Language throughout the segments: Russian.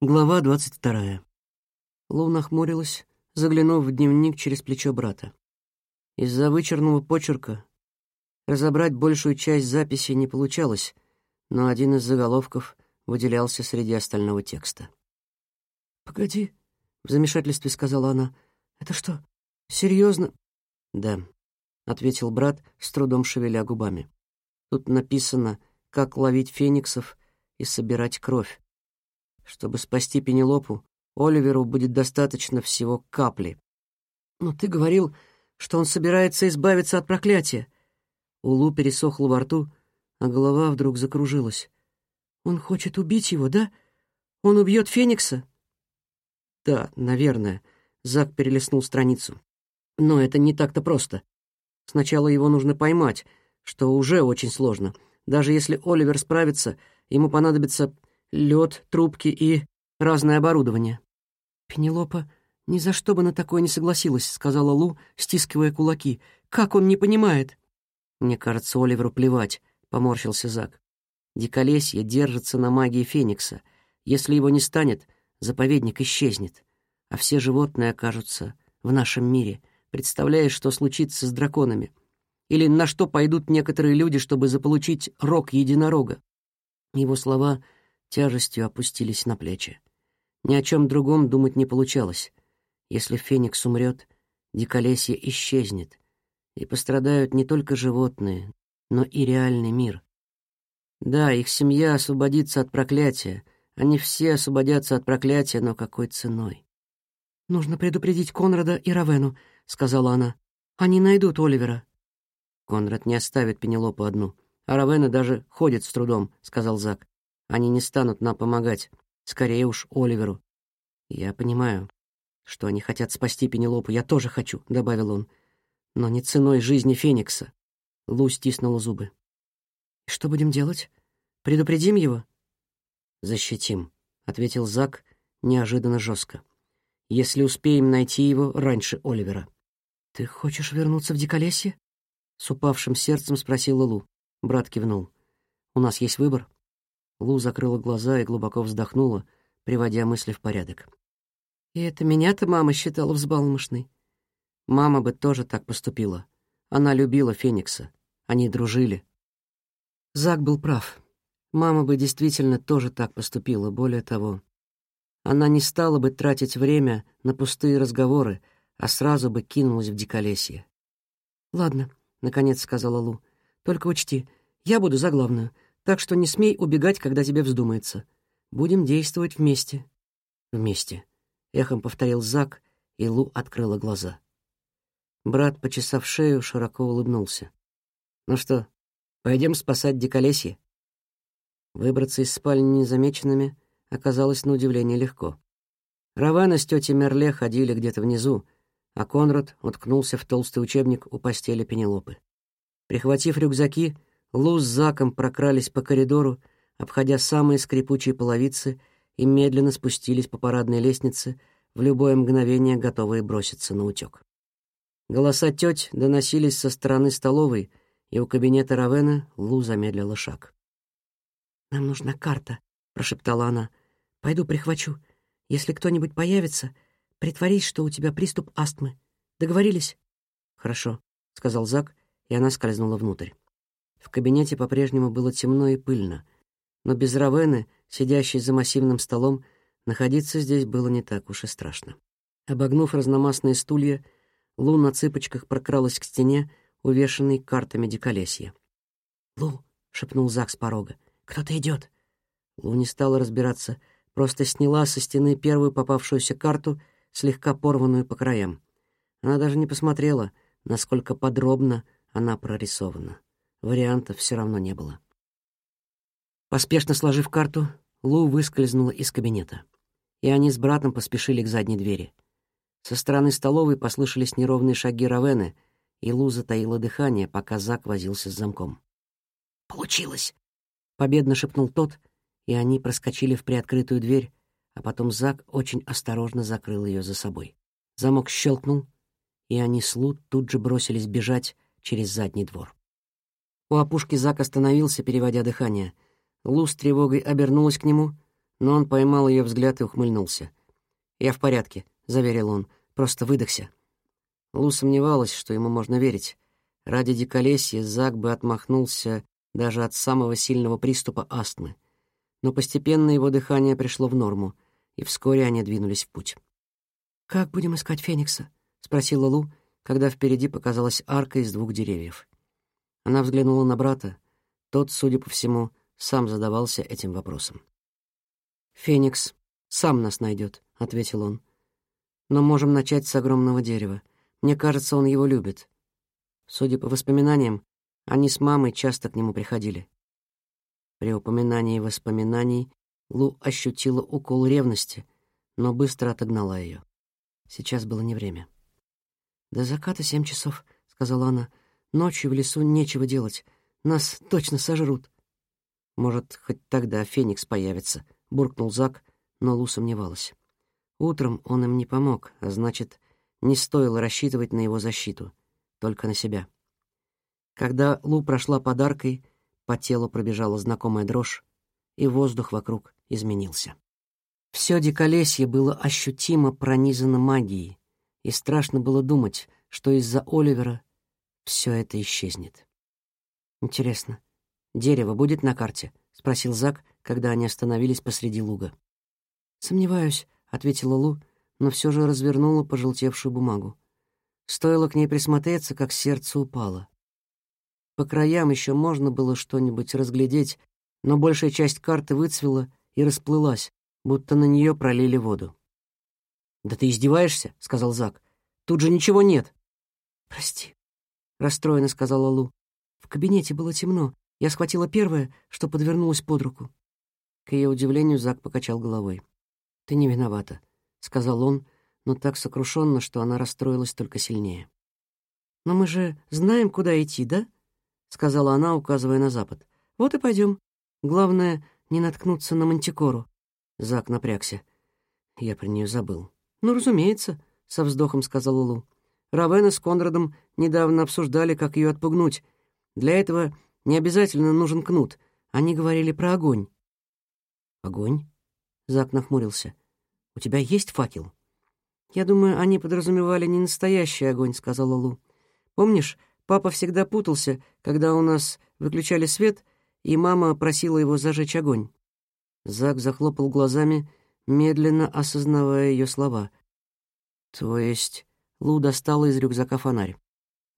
Глава двадцать вторая. Лу нахмурилась, заглянув в дневник через плечо брата. Из-за вычерного почерка разобрать большую часть записи не получалось, но один из заголовков выделялся среди остального текста. «Погоди», — в замешательстве сказала она, — «это что, серьезно?» «Да», — ответил брат, с трудом шевеля губами. «Тут написано, как ловить фениксов и собирать кровь. Чтобы спасти Пенелопу, Оливеру будет достаточно всего капли. Но ты говорил, что он собирается избавиться от проклятия. У Лу пересохло во рту, а голова вдруг закружилась. Он хочет убить его, да? Он убьет Феникса? Да, наверное. Зак перелистнул страницу. Но это не так-то просто. Сначала его нужно поймать, что уже очень сложно. Даже если Оливер справится, ему понадобится лед, трубки и разное оборудование. «Пенелопа ни за что бы на такое не согласилась», — сказала Лу, стискивая кулаки. «Как он не понимает?» «Мне кажется, Оливеру плевать», — поморщился Зак. «Диколесье держится на магии Феникса. Если его не станет, заповедник исчезнет, а все животные окажутся в нашем мире. Представляешь, что случится с драконами? Или на что пойдут некоторые люди, чтобы заполучить рог единорога?» Его слова тяжестью опустились на плечи. Ни о чем другом думать не получалось. Если Феникс умрет, диколесье исчезнет, и пострадают не только животные, но и реальный мир. Да, их семья освободится от проклятия, они все освободятся от проклятия, но какой ценой? «Нужно предупредить Конрада и Равену», — сказала она. «Они найдут Оливера». «Конрад не оставит Пенелопу одну, а Равена даже ходит с трудом», — сказал Зак. Они не станут нам помогать. Скорее уж Оливеру. Я понимаю, что они хотят спасти Пенелопу. Я тоже хочу, — добавил он. Но не ценой жизни Феникса. Лу стиснула зубы. «Что будем делать? Предупредим его?» «Защитим», — ответил Зак неожиданно жестко. «Если успеем найти его раньше Оливера». «Ты хочешь вернуться в Диколесье?» С упавшим сердцем спросила Лу. Брат кивнул. «У нас есть выбор. Лу закрыла глаза и глубоко вздохнула, приводя мысли в порядок. «И это меня-то мама считала взбалмошной?» Мама бы тоже так поступила. Она любила Феникса. Они дружили. Зак был прав. Мама бы действительно тоже так поступила, более того. Она не стала бы тратить время на пустые разговоры, а сразу бы кинулась в диколесье. «Ладно», — наконец сказала Лу, — «только учти, я буду за главную. Так что не смей убегать, когда тебе вздумается. Будем действовать вместе». «Вместе», — эхом повторил Зак, и Лу открыла глаза. Брат, почесав шею, широко улыбнулся. «Ну что, пойдем спасать диколесье?» Выбраться из спальни незамеченными оказалось на удивление легко. Равана с тетей Мерле ходили где-то внизу, а Конрад уткнулся в толстый учебник у постели Пенелопы. Прихватив рюкзаки, Лу с Заком прокрались по коридору, обходя самые скрипучие половицы, и медленно спустились по парадной лестнице, в любое мгновение готовые броситься на утёк. Голоса тёть доносились со стороны столовой, и у кабинета Равена Лу замедлила шаг. «Нам нужна карта», — прошептала она. «Пойду прихвачу. Если кто-нибудь появится, притворись, что у тебя приступ астмы. Договорились?» «Хорошо», — сказал Зак, и она скользнула внутрь. В кабинете по-прежнему было темно и пыльно, но без Равены, сидящей за массивным столом, находиться здесь было не так уж и страшно. Обогнув разномастные стулья, Лу на цыпочках прокралась к стене, увешанной картами диколесья. «Лу», — шепнул Зак с порога, — «кто-то идет». Лу не стала разбираться, просто сняла со стены первую попавшуюся карту, слегка порванную по краям. Она даже не посмотрела, насколько подробно она прорисована. Вариантов все равно не было. Поспешно сложив карту, Лу выскользнула из кабинета, и они с братом поспешили к задней двери. Со стороны столовой послышались неровные шаги Равены, и Лу затаила дыхание, пока Зак возился с замком. «Получилось!» — победно шепнул тот, и они проскочили в приоткрытую дверь, а потом Зак очень осторожно закрыл ее за собой. Замок щелкнул, и они с Лу тут же бросились бежать через задний двор. У опушки Зак остановился, переводя дыхание. Лу с тревогой обернулась к нему, но он поймал ее взгляд и ухмыльнулся. «Я в порядке», — заверил он, — «просто выдохся». Лу сомневалась, что ему можно верить. Ради диколесья Зак бы отмахнулся даже от самого сильного приступа астмы. Но постепенно его дыхание пришло в норму, и вскоре они двинулись в путь. «Как будем искать Феникса?» — спросила Лу, когда впереди показалась арка из двух деревьев. Она взглянула на брата. Тот, судя по всему, сам задавался этим вопросом. «Феникс сам нас найдет», — ответил он. «Но можем начать с огромного дерева. Мне кажется, он его любит. Судя по воспоминаниям, они с мамой часто к нему приходили». При упоминании воспоминаний Лу ощутила укол ревности, но быстро отогнала ее. Сейчас было не время. «До заката семь часов», — сказала она. «Ночью в лесу нечего делать. Нас точно сожрут». «Может, хоть тогда Феникс появится», — буркнул Зак, но Лу сомневалась. Утром он им не помог, а значит, не стоило рассчитывать на его защиту, только на себя. Когда Лу прошла подаркой, по телу пробежала знакомая дрожь, и воздух вокруг изменился. Все диколесье было ощутимо пронизано магией, и страшно было думать, что из-за Оливера все это исчезнет. «Интересно, дерево будет на карте?» — спросил Зак, когда они остановились посреди луга. «Сомневаюсь», — ответила Лу, но все же развернула пожелтевшую бумагу. Стоило к ней присмотреться, как сердце упало. По краям еще можно было что-нибудь разглядеть, но большая часть карты выцвела и расплылась, будто на нее пролили воду. «Да ты издеваешься?» — сказал Зак. «Тут же ничего нет». «Прости», — расстроенно сказала Лу. «В кабинете было темно. Я схватила первое, что подвернулось под руку». К ее удивлению Зак покачал головой. «Ты не виновата», — сказал он, но так сокрушенно, что она расстроилась только сильнее. «Но мы же знаем, куда идти, да?» — сказала она, указывая на запад. «Вот и пойдем. Главное, не наткнуться на мантикору». Зак напрягся. Я про нее забыл. «Ну, разумеется», — со вздохом сказала Лу. «Равена с Конрадом недавно обсуждали, как ее отпугнуть. Для этого не обязательно нужен кнут. Они говорили про огонь». «Огонь?» — Зак нахмурился. «У тебя есть факел?» «Я думаю, они подразумевали не настоящий огонь», — сказала Лу. «Помнишь, папа всегда путался, когда у нас выключали свет, и мама просила его зажечь огонь?» Зак захлопал глазами, медленно осознавая ее слова. «То есть...» — Лу достала из рюкзака фонарь.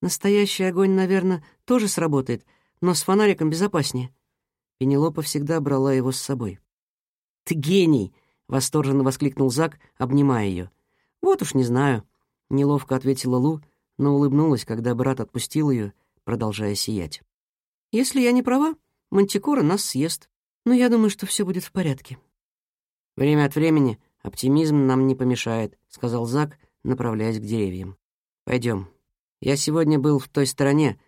«Настоящий огонь, наверное, тоже сработает, но с фонариком безопаснее». Пенелопа всегда брала его с собой. «Ты гений!» — восторженно воскликнул Зак, обнимая ее. «Вот уж не знаю», — неловко ответила Лу, но улыбнулась, когда брат отпустил ее, продолжая сиять. «Если я не права, Мантикора нас съест, но я думаю, что все будет в порядке». «Время от времени оптимизм нам не помешает», — сказал Зак, направляясь к деревьям. Пойдем. Я сегодня был в той стороне,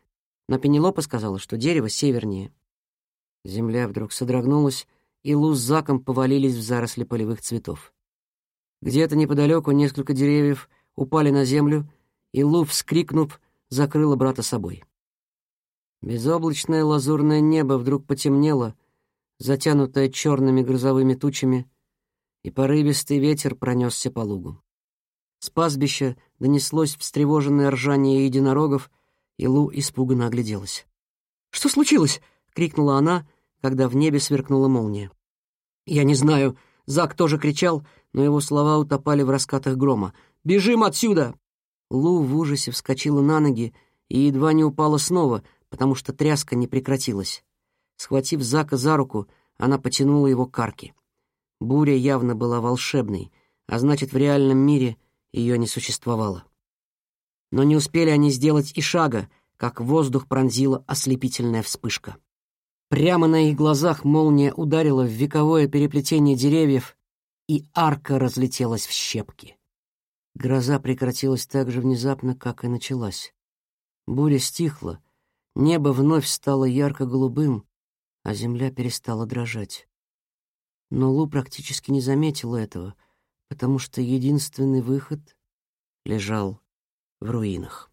но Пенелопа сказала, что дерево севернее». Земля вдруг содрогнулась, и Лу с Заком повалились в заросли полевых цветов. Где-то неподалеку несколько деревьев упали на землю, и Лу, вскрикнув, закрыла брата собой. Безоблачное лазурное небо вдруг потемнело, затянутое черными грозовыми тучами, и порывистый ветер пронесся по лугу. С пастбища донеслось встревоженное ржание единорогов, и Лу испуганно огляделась. «Что случилось?» — крикнула она, когда в небе сверкнула молния. «Я не знаю». Зак тоже кричал, но его слова утопали в раскатах грома. «Бежим отсюда!» Лу в ужасе вскочила на ноги и едва не упала снова, потому что тряска не прекратилась. Схватив Зака за руку, она потянула его к арке. Буря явно была волшебной, а значит, в реальном мире ее не существовало. Но не успели они сделать и шага, как воздух пронзила ослепительная вспышка. Прямо на их глазах молния ударила в вековое переплетение деревьев, и арка разлетелась в щепки. Гроза прекратилась так же внезапно, как и началась. Буря стихла, небо вновь стало ярко-голубым, а земля перестала дрожать. Но Лу практически не заметила этого, потому что единственный выход лежал в руинах.